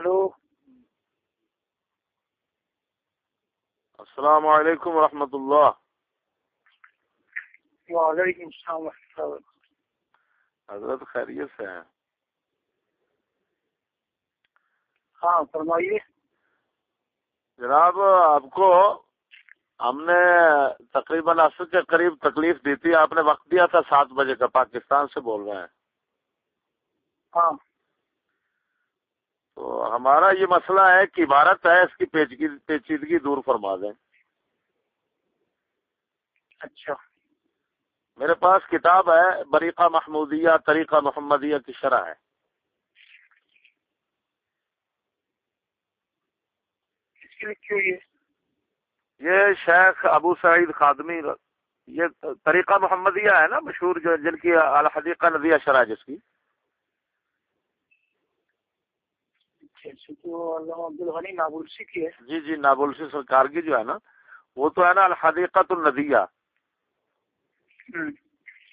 Hello. السلام علیکم ورحمۃ اللہ۔ وعلیکم السلام ورحمۃ اللہ حضرت خیریت سے ہیں؟ ہاں فرمائیے۔ جناب آپ کو ہم نے تقریباً عصر کے قریب تکلیف دی تھی۔ آپ نے وقت دیا تھا سات بجے کا پاکستان سے بول رہے ہیں۔ ہاں۔ تو ہمارا یہ مسئلہ ہے کہ عبارت ہے اس کی پیچیدگی دور فرما دیں۔ اچھا۔ میرے پاس کتاب ہے بریقہ محمودیہ طریقہ محمدیہ کی شرح ہے۔ یہ شیخ ابو سعید خادمی یہ طریقہ محمدیہ ہے نا مشہور جو جن کی الحدیقہ ندیہ شرح جس کی۔ جی جی نابلسی سرکار کی جو ہے نا وہ تو ہے نا الحدیقت الندیہ۔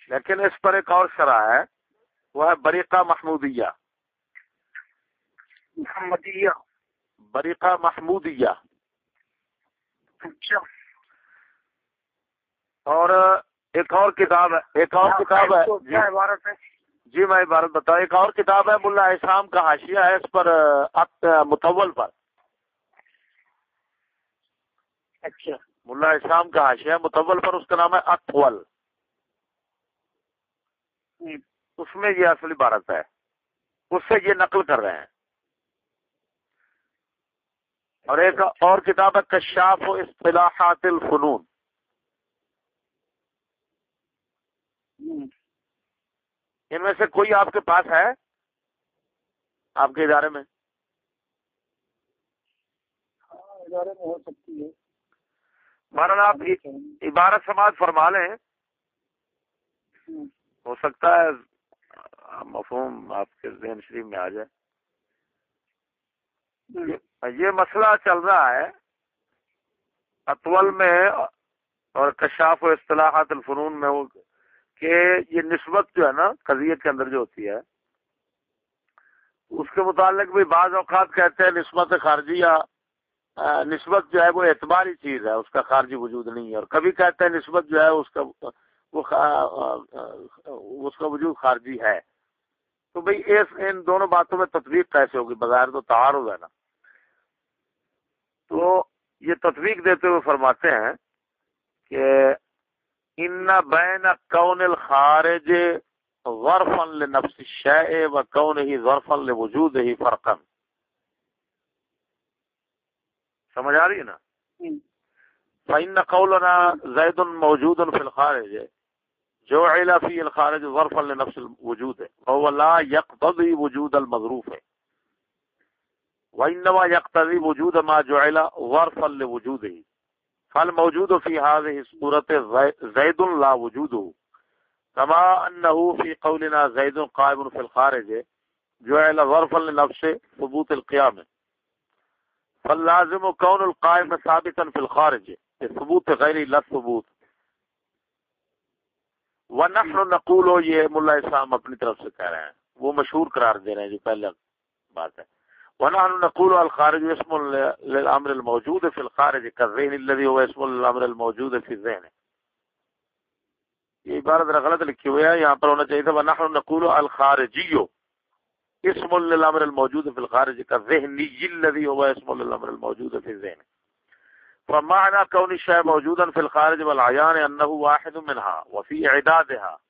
لیکن اس پر ایک اور شرح ہے وہ ہے بریقہ محمودیہ۔ محمدیہ۔ بریقہ محمودیہ۔ اچھا۔ اور ایک اور کتاب ہے ایک اور کتاب ہے؟ جی میں عبارت بتاؤں ایک اور کتاب ہے ملا احسام کا حاشیہ ہے اس پر متول پر۔ اچھا۔ ملا احسام کا حاشیہ ہے متول پر اس کا نام ہے اطول۔ اس میں یہ اصل عبارت ہے۔ اس سے یہ نقل کر رہے ہیں۔ اور ایک اور کتاب ہے کشاف و اصطلاحات الفنون۔ ان میں سے کوئی آپ کے پاس ہے؟ آپ کے ادارے میں؟ ہاں، ادارے میں ہو سکتی ہے۔ آپ عبارت سماج فرما لیں۔ ہو سکتا ہے مفہوم آپ کے ذہن شریف میں آ جائے۔ یہ مسئلہ چل رہا ہے اطول میں اور کشاف و اصطلاحات الفنون میں وہ کہ یہ نسبت جو ہے نا قضیت کے اندر جو ہوتی ہے، اس کے متعلق بھی بعض اوقات کہتے ہیں نسبت خارجی یا نسبت جو ہے وہ اعتباری چیز ہے، اس کا خارجی وجود نہیں ہے۔ اور کبھی کہتے ہیں نسبت جو ہے اس کا، وہ اس کا وجود خارجی ہے۔ تو بھائی ان دونوں باتوں میں تطبیق کیسے ہوگی، بظاہر تو تہار ہو نا۔ تو یہ تطبیق دیتے ہوئے فرماتے ہیں کہ ان بین کون الخارج غرفا لنفس الشیء و کون ہی غرفا لوجود ہی فرقا. سمجھ آ رہی ہے نا؟ فإن قولنا زید موجود فی الخارج جو علا فی الخارج غرفا لنفس الوجود ہے وهو لا يقتضي وجود المظروف. ہے وإنما يقتضي وجود ما جعل لوجوده. فالموجود في هذه الصورة زيد لا وجوده؟ كما أنه في قولنا زيد قائم في الخارج، جعل ظرفا لنفس ثبوت القيام. فاللازم كون القائم ثابتا في الخارج ثبوت غير لا ثبوت. ونحن نقول، یہ ملا اسلام اپنی طرف سے کہہ رہے ہیں. وہ مشہور قرار دے رہے ہیں جو پہلے بات ہے۔ ونحن نقول الخارج اسم للامر الموجود في الخارج كالذهن الذي هو اسم للامر الموجود في الذهن. یہ عبارت غلط لکھی ہوئی ہے، یہاں پر ہونا چاہیے تھا، ونحن نقول الخارجی. اسم للامر الموجود في الخارج كالذهن الذي هو اسم للامر الموجود في الذهن. فمعنى كون الشيء موجودا في الخارج والعيان انه واحد منها، وفي اعدادها